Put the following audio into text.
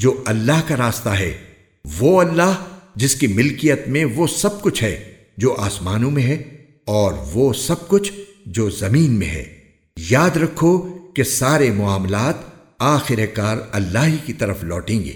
جو اللہ کا راستہ ہے، وہ اللہ جس کی ملکیت میں وہ سب کچھ ہے جو آسمانوں میں ہے اور وہ سب کچھ جو زمین میں ہے۔ یاد رکھو کہ سارے معاملات آخر کار اللہ ہی کی طرف لوٹیں گے۔